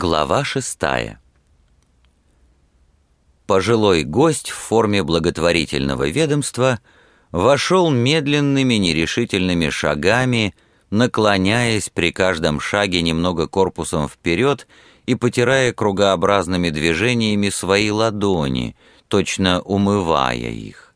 Глава шестая Пожилой гость в форме благотворительного ведомства вошел медленными нерешительными шагами, наклоняясь при каждом шаге немного корпусом вперед и потирая кругообразными движениями свои ладони, точно умывая их.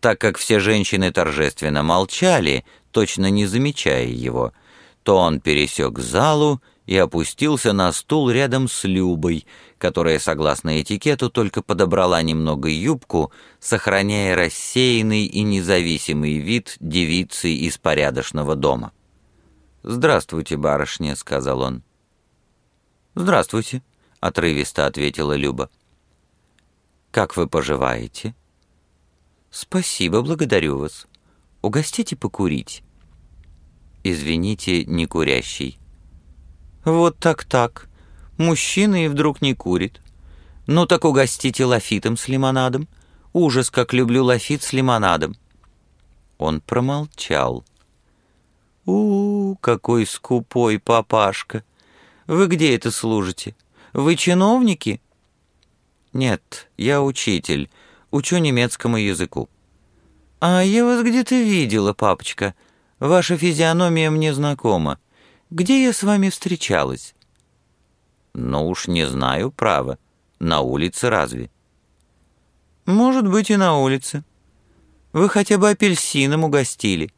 Так как все женщины торжественно молчали, точно не замечая его, то он пересек залу и опустился на стул рядом с Любой, которая, согласно этикету, только подобрала немного юбку, сохраняя рассеянный и независимый вид девицы из порядочного дома. «Здравствуйте, барышня», — сказал он. «Здравствуйте», — отрывисто ответила Люба. «Как вы поживаете?» «Спасибо, благодарю вас. Угостите покурить». «Извините, не курящий». «Вот так-так. Мужчина и вдруг не курит. Ну так угостите лафитом с лимонадом. Ужас, как люблю лафит с лимонадом». Он промолчал. у, -у какой скупой папашка! Вы где это служите? Вы чиновники?» «Нет, я учитель. Учу немецкому языку». «А я вас где-то видела, папочка. Ваша физиономия мне знакома. Где я с вами встречалась?» «Ну уж не знаю, право. На улице разве?» «Может быть, и на улице. Вы хотя бы апельсином угостили.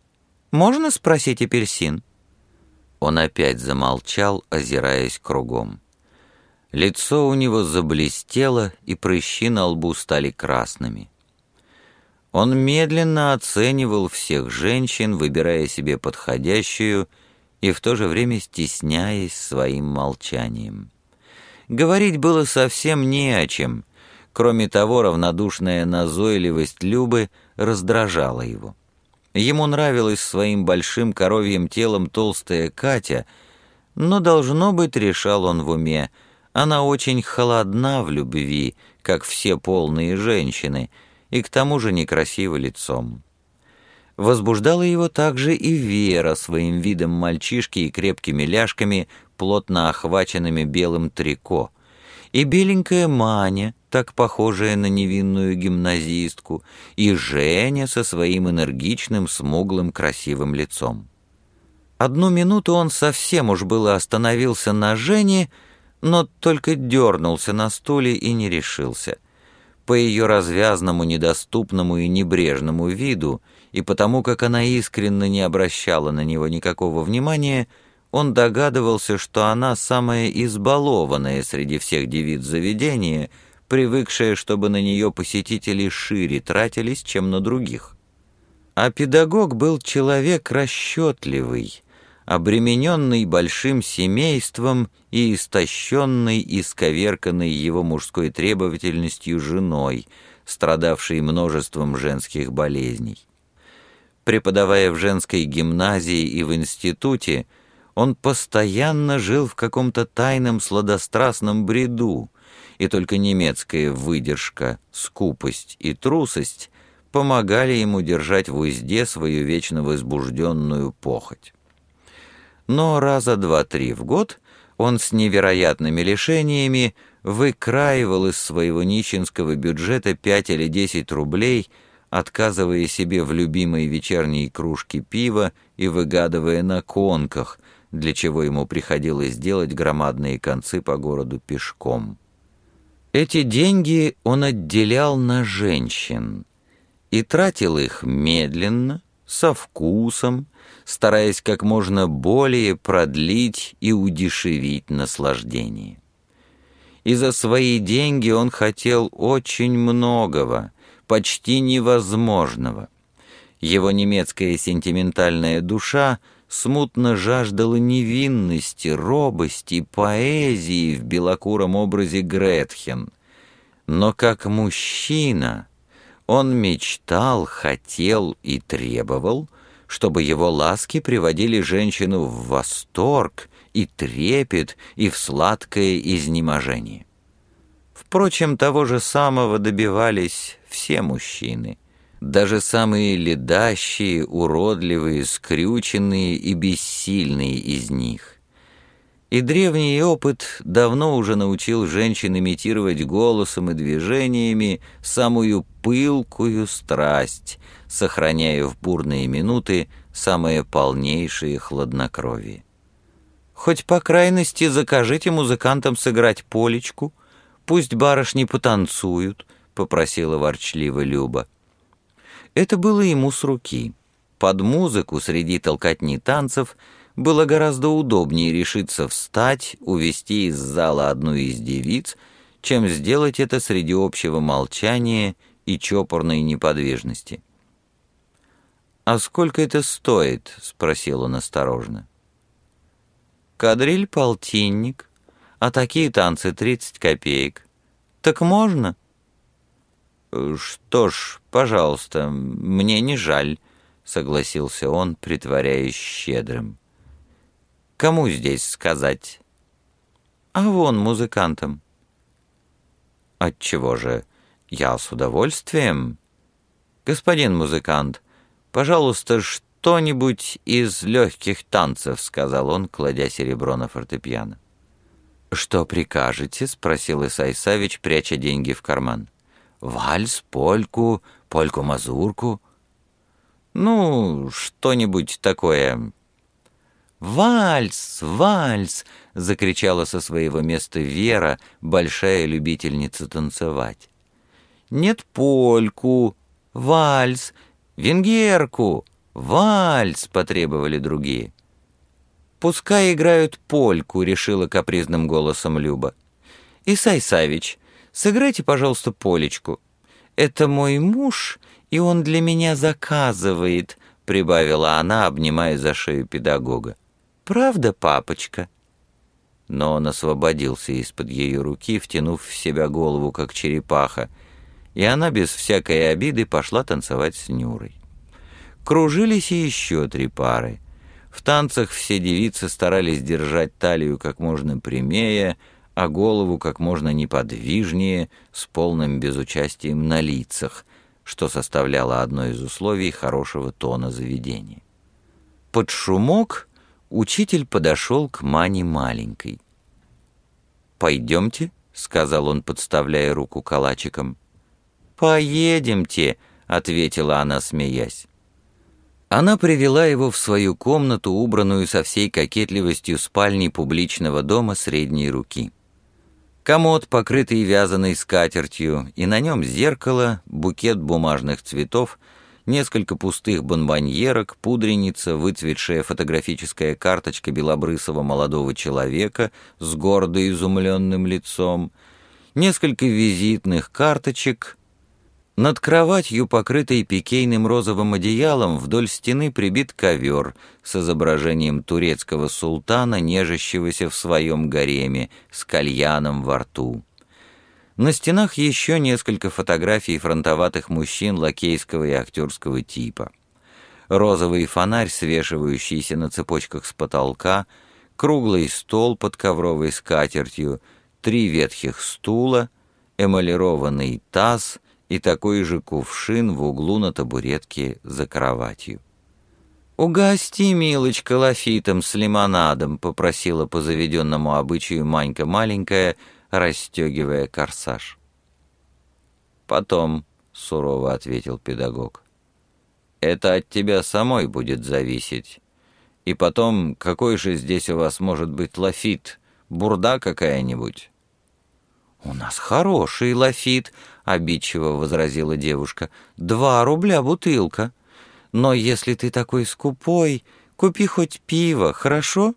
Можно спросить апельсин?» Он опять замолчал, озираясь кругом. Лицо у него заблестело, и прыщи на лбу стали красными. Он медленно оценивал всех женщин, выбирая себе подходящую — и в то же время стесняясь своим молчанием. Говорить было совсем не о чем. Кроме того, равнодушная назойливость Любы раздражала его. Ему нравилась своим большим коровьим телом толстая Катя, но, должно быть, решал он в уме, она очень холодна в любви, как все полные женщины, и к тому же некрасива лицом. Возбуждала его также и Вера своим видом мальчишки и крепкими ляжками, плотно охваченными белым трико, и беленькая Маня, так похожая на невинную гимназистку, и Женя со своим энергичным, смуглым, красивым лицом. Одну минуту он совсем уж было остановился на Жене, но только дернулся на стуле и не решился. По ее развязному, недоступному и небрежному виду — и потому как она искренне не обращала на него никакого внимания, он догадывался, что она самая избалованная среди всех девиц заведения, привыкшая, чтобы на нее посетители шире тратились, чем на других. А педагог был человек расчетливый, обремененный большим семейством и истощенный и сковерканный его мужской требовательностью женой, страдавшей множеством женских болезней. Преподавая в женской гимназии и в институте, он постоянно жил в каком-то тайном сладострастном бреду, и только немецкая выдержка, скупость и трусость помогали ему держать в узде свою вечно возбужденную похоть. Но раза два-три в год он с невероятными лишениями выкраивал из своего нищенского бюджета пять или десять рублей – отказывая себе в любимой вечерней кружке пива и выгадывая на конках, для чего ему приходилось делать громадные концы по городу пешком. Эти деньги он отделял на женщин и тратил их медленно, со вкусом, стараясь как можно более продлить и удешевить наслаждение. И за свои деньги он хотел очень многого, почти невозможного. Его немецкая сентиментальная душа смутно жаждала невинности, робости, поэзии в белокуром образе Гретхен. Но как мужчина он мечтал, хотел и требовал, чтобы его ласки приводили женщину в восторг и трепет, и в сладкое изнеможение. Впрочем, того же самого добивались все мужчины. Даже самые ледащие, уродливые, скрюченные и бессильные из них. и древний опыт давно уже научил женщин имитировать голосом и движениями самую пылкую страсть, сохраняя в бурные минуты самое полнейшее хладнокровие. Хоть по крайности закажите музыкантам сыграть полечку, пусть барышни потанцуют, — попросила ворчливо Люба. Это было ему с руки. Под музыку среди толкотни танцев было гораздо удобнее решиться встать, увести из зала одну из девиц, чем сделать это среди общего молчания и чопорной неподвижности. «А сколько это стоит?» — спросил он осторожно. «Кадриль — полтинник, а такие танцы — тридцать копеек. Так можно?» «Что ж, пожалуйста, мне не жаль», — согласился он, притворяясь щедрым. «Кому здесь сказать?» «А вон музыкантам». «Отчего же? Я с удовольствием». «Господин музыкант, пожалуйста, что-нибудь из легких танцев», — сказал он, кладя серебро на фортепиано. «Что прикажете?» — спросил Исай Савич, пряча деньги в карман. Вальс, польку, польку-мазурку. Ну, что-нибудь такое. «Вальс! Вальс!» — закричала со своего места Вера, большая любительница танцевать. «Нет польку! Вальс! Венгерку! Вальс!» — потребовали другие. «Пускай играют польку», — решила капризным голосом Люба. «Исай Савич, Сыграйте, пожалуйста, полечку. Это мой муж, и он для меня заказывает», — прибавила она, обнимая за шею педагога. «Правда, папочка?» Но он освободился из-под ее руки, втянув в себя голову, как черепаха, и она без всякой обиды пошла танцевать с Нюрой. Кружились и еще три пары. В танцах все девицы старались держать талию как можно прямее, а голову как можно неподвижнее, с полным безучастием на лицах, что составляло одно из условий хорошего тона заведения. Под шумок учитель подошел к Мане маленькой. «Пойдемте», — сказал он, подставляя руку калачиком. «Поедемте», — ответила она, смеясь. Она привела его в свою комнату, убранную со всей кокетливостью спальни публичного дома средней руки. Комод, покрытый вязаной скатертью, и на нем зеркало, букет бумажных цветов, несколько пустых бонбоньерок, пудреница, выцветшая фотографическая карточка белобрысого молодого человека с гордо изумленным лицом, несколько визитных карточек — над кроватью, покрытой пикейным розовым одеялом, вдоль стены прибит ковер с изображением турецкого султана, нежащегося в своем гареме, с кальяном во рту. На стенах еще несколько фотографий фронтоватых мужчин лакейского и актерского типа. Розовый фонарь, свешивающийся на цепочках с потолка, круглый стол под ковровой скатертью, три ветхих стула, эмалированный таз — и такой же кувшин в углу на табуретке за кроватью. «Угости, милочка, лафитом с лимонадом», — попросила по заведенному обычаю Манька маленькая, расстегивая корсаж. «Потом», — сурово ответил педагог, — «это от тебя самой будет зависеть. И потом, какой же здесь у вас может быть лафит? Бурда какая-нибудь?» «У нас хороший лафит», — обидчиво возразила девушка. «Два рубля бутылка. Но если ты такой скупой, купи хоть пиво, хорошо?»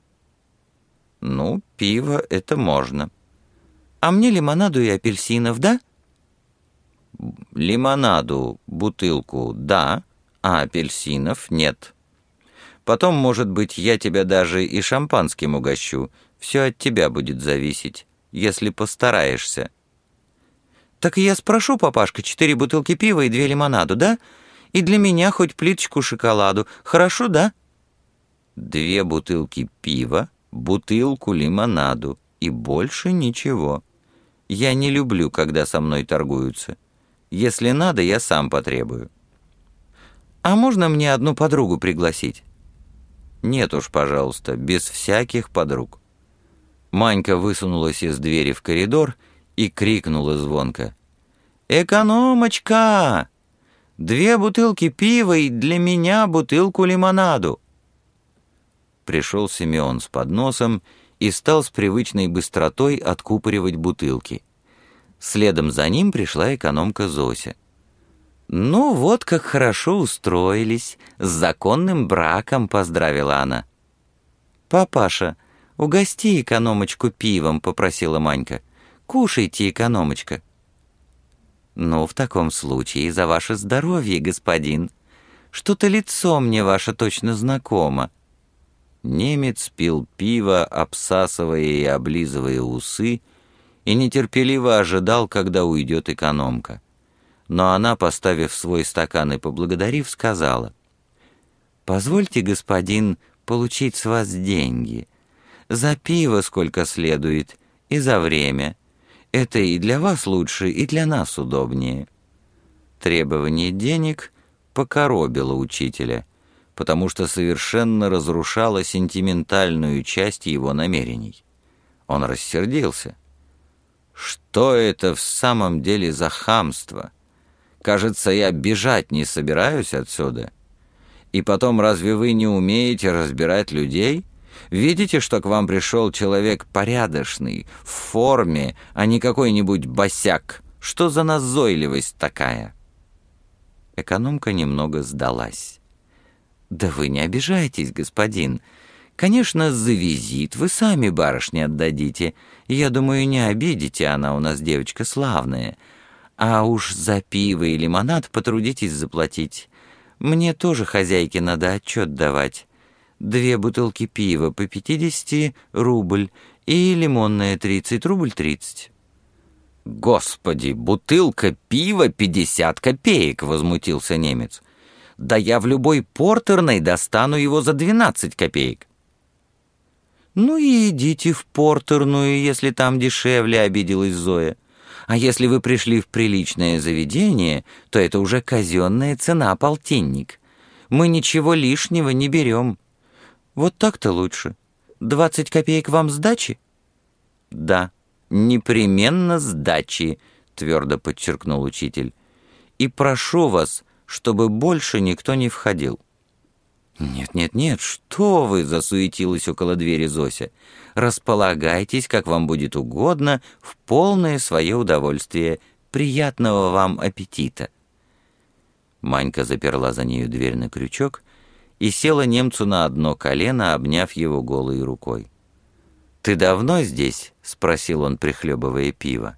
«Ну, пиво — это можно. А мне лимонаду и апельсинов, да?» «Лимонаду, бутылку, да, а апельсинов нет. Потом, может быть, я тебя даже и шампанским угощу. Все от тебя будет зависеть» если постараешься». «Так я спрошу, папашка, четыре бутылки пива и две лимонаду, да? И для меня хоть плиточку шоколаду. Хорошо, да?» «Две бутылки пива, бутылку лимонаду и больше ничего. Я не люблю, когда со мной торгуются. Если надо, я сам потребую». «А можно мне одну подругу пригласить?» «Нет уж, пожалуйста, без всяких подруг». Манька высунулась из двери в коридор и крикнула звонко. «Экономочка! Две бутылки пива и для меня бутылку лимонаду!» Пришел Симеон с подносом и стал с привычной быстротой откупоривать бутылки. Следом за ним пришла экономка Зося. «Ну вот как хорошо устроились, с законным браком», — поздравила она. «Папаша, угости экономочку пивом», — попросила Манька. «Кушайте, экономочка». «Ну, в таком случае за ваше здоровье, господин. Что-то лицо мне ваше точно знакомо». Немец пил пиво, обсасывая и облизывая усы, и нетерпеливо ожидал, когда уйдет экономка но она, поставив свой стакан и поблагодарив, сказала, «Позвольте, господин, получить с вас деньги. За пиво сколько следует, и за время. Это и для вас лучше, и для нас удобнее». Требование денег покоробило учителя, потому что совершенно разрушало сентиментальную часть его намерений. Он рассердился. «Что это в самом деле за хамство?» Кажется, я бежать не собираюсь отсюда. И потом, разве вы не умеете разбирать людей? Видите, что к вам пришел человек порядочный, в форме, а не какой-нибудь босяк? Что за назойливость такая?» Экономка немного сдалась. «Да вы не обижайтесь, господин. Конечно, за визит вы сами барышне отдадите. Я думаю, не обидите, она у нас девочка славная. А уж за пиво и лимонад потрудитесь заплатить. Мне тоже хозяйке надо отчет давать. Две бутылки пива по 50 рубль и лимонная 30 рубль 30. «Господи, бутылка пива 50 копеек!» — возмутился немец. «Да я в любой портерной достану его за 12 копеек». «Ну и идите в портерную, если там дешевле», — обиделась Зоя. А если вы пришли в приличное заведение, то это уже казенная цена полтинник. Мы ничего лишнего не берем. Вот так-то лучше. Двадцать копеек вам сдачи? Да, непременно сдачи, твердо подчеркнул учитель. И прошу вас, чтобы больше никто не входил. «Нет-нет-нет, что вы!» — засуетилась около двери Зося. «Располагайтесь, как вам будет угодно, в полное свое удовольствие. Приятного вам аппетита!» Манька заперла за нею дверь на крючок и села немцу на одно колено, обняв его голой рукой. «Ты давно здесь?» — спросил он, прихлебывая пиво.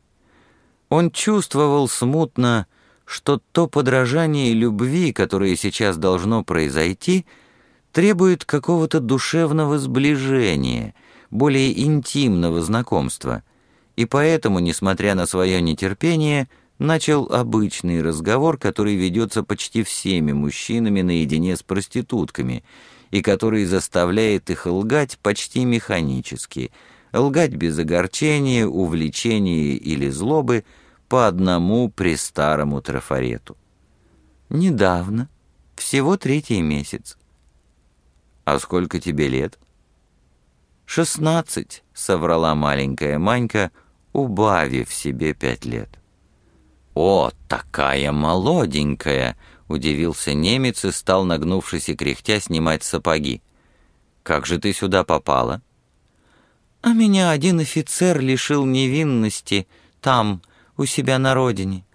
Он чувствовал смутно, что то подражание любви, которое сейчас должно произойти — требует какого-то душевного сближения, более интимного знакомства, и поэтому, несмотря на свое нетерпение, начал обычный разговор, который ведется почти всеми мужчинами наедине с проститутками, и который заставляет их лгать почти механически, лгать без огорчения, увлечения или злобы по одному престарому трафарету. Недавно, всего третий месяц, «А сколько тебе лет?» «Шестнадцать», — соврала маленькая Манька, убавив себе пять лет. «О, такая молоденькая!» — удивился немец и стал, нагнувшись и кряхтя, снимать сапоги. «Как же ты сюда попала?» «А меня один офицер лишил невинности там, у себя на родине.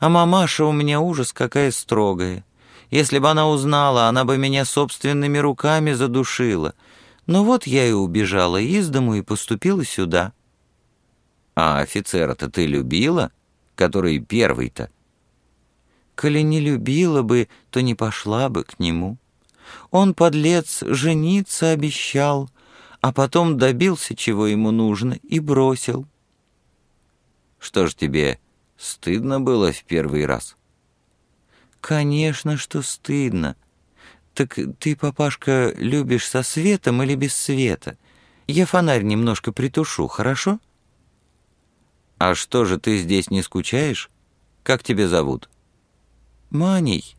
А мамаша у меня ужас какая строгая. Если бы она узнала, она бы меня собственными руками задушила. Но вот я и убежала из дому и поступила сюда». «А офицера-то ты любила? Который первый-то?» «Коли не любила бы, то не пошла бы к нему. Он, подлец, жениться обещал, а потом добился, чего ему нужно, и бросил». «Что ж тебе, стыдно было в первый раз?» «Конечно, что стыдно. Так ты, папашка, любишь со светом или без света? Я фонарь немножко притушу, хорошо?» «А что же, ты здесь не скучаешь? Как тебя зовут?» «Маней.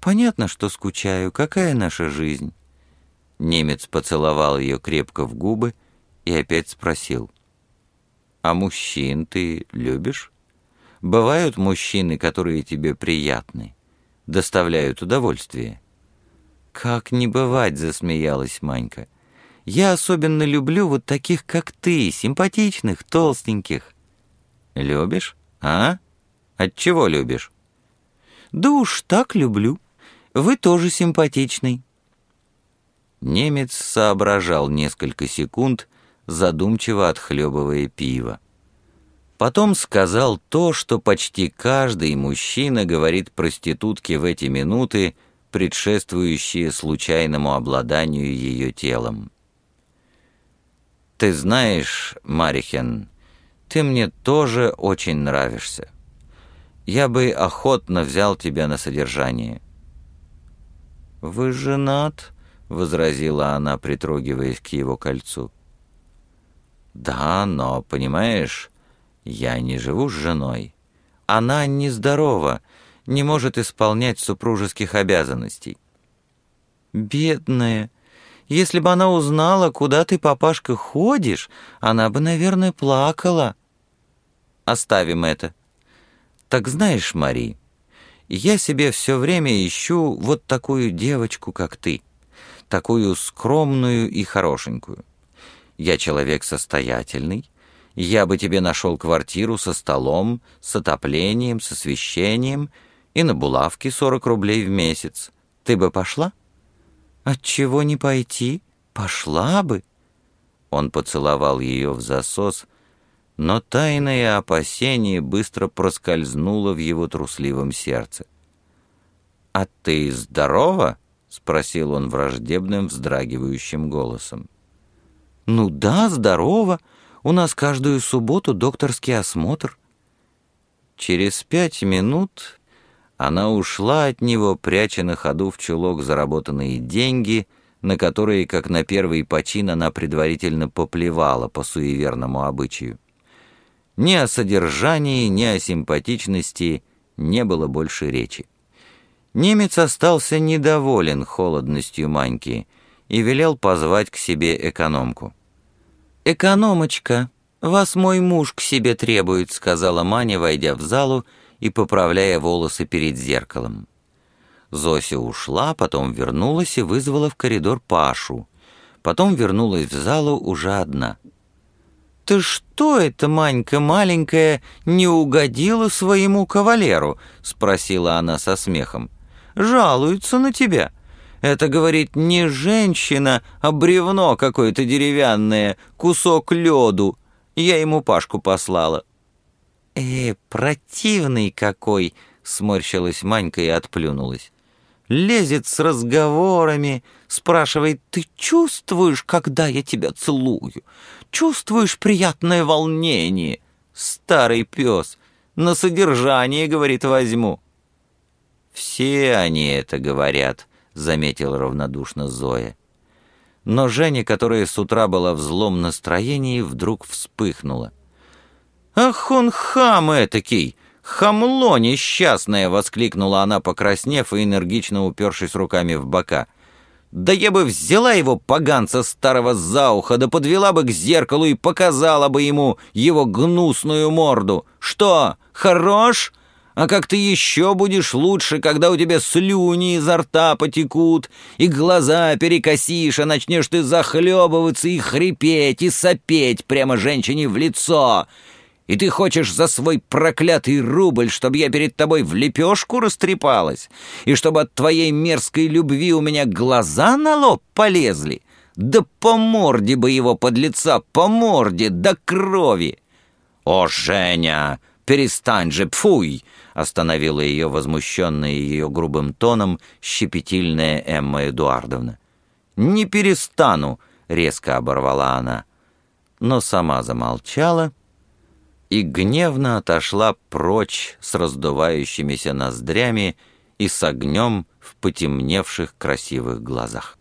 Понятно, что скучаю. Какая наша жизнь?» Немец поцеловал ее крепко в губы и опять спросил. «А мужчин ты любишь? Бывают мужчины, которые тебе приятны, доставляют удовольствие?» «Как не бывать?» — засмеялась Манька. «Я особенно люблю вот таких, как ты, симпатичных, толстеньких». «Любишь? А? От чего любишь?» «Да уж так люблю. Вы тоже симпатичный». Немец соображал несколько секунд, задумчиво отхлебывая пиво. Потом сказал то, что почти каждый мужчина говорит проститутке в эти минуты, предшествующие случайному обладанию ее телом. «Ты знаешь, Марихен, ты мне тоже очень нравишься. Я бы охотно взял тебя на содержание». «Вы женат?» — возразила она, притрогиваясь к его кольцу. «Да, но, понимаешь, я не живу с женой. Она нездорова, не может исполнять супружеских обязанностей. «Бедная! Если бы она узнала, куда ты, папашка, ходишь, она бы, наверное, плакала». «Оставим это. Так знаешь, Мари, я себе все время ищу вот такую девочку, как ты, такую скромную и хорошенькую. Я человек состоятельный, я бы тебе нашел квартиру со столом, с отоплением, с освещением — и на булавки 40 рублей в месяц. Ты бы пошла? Отчего не пойти? Пошла бы. Он поцеловал ее в засос, но тайное опасение быстро проскользнуло в его трусливом сердце. «А ты здорова?» — спросил он враждебным, вздрагивающим голосом. «Ну да, здорово. У нас каждую субботу докторский осмотр». Через пять минут она ушла от него, пряча на ходу в чулок заработанные деньги, на которые, как на первый почин, она предварительно поплевала по суеверному обычаю. Ни о содержании, ни о симпатичности не было больше речи. Немец остался недоволен холодностью Маньки и велел позвать к себе экономку. «Экономочка, вас мой муж к себе требует», — сказала Маня, войдя в залу, — и поправляя волосы перед зеркалом. Зося ушла, потом вернулась и вызвала в коридор Пашу. Потом вернулась в залу уже одна. «Ты что это, Манька маленькая, не угодила своему кавалеру?» — спросила она со смехом. «Жалуются на тебя. Это, говорит, не женщина, а бревно какое-то деревянное, кусок лёду. Я ему Пашку послала. «Э, противный какой!» — сморщилась Манька и отплюнулась. «Лезет с разговорами, спрашивает, ты чувствуешь, когда я тебя целую? Чувствуешь приятное волнение? Старый пес, на содержание, говорит, возьму». «Все они это говорят», — заметила равнодушно Зоя. Но Женя, которая с утра была в злом настроении, вдруг вспыхнула. «Ах он хам этакий! Хамло несчастное!» — воскликнула она, покраснев и энергично упершись руками в бока. «Да я бы взяла его, поганца старого за ухо, да подвела бы к зеркалу и показала бы ему его гнусную морду. Что, хорош?» А как ты еще будешь лучше, когда у тебя слюни изо рта потекут, и глаза перекосишь, а начнешь ты захлебываться и хрипеть, и сопеть прямо женщине в лицо. И ты хочешь за свой проклятый рубль, чтобы я перед тобой в лепешку растрепалась? И чтобы от твоей мерзкой любви у меня глаза на лоб полезли? Да по морде бы его под лица, по морде, до крови!» «О, Женя, перестань же, пфуй!» остановила ее возмущенная ее грубым тоном щепетильная Эмма Эдуардовна. «Не перестану!» — резко оборвала она, но сама замолчала и гневно отошла прочь с раздувающимися ноздрями и с огнем в потемневших красивых глазах.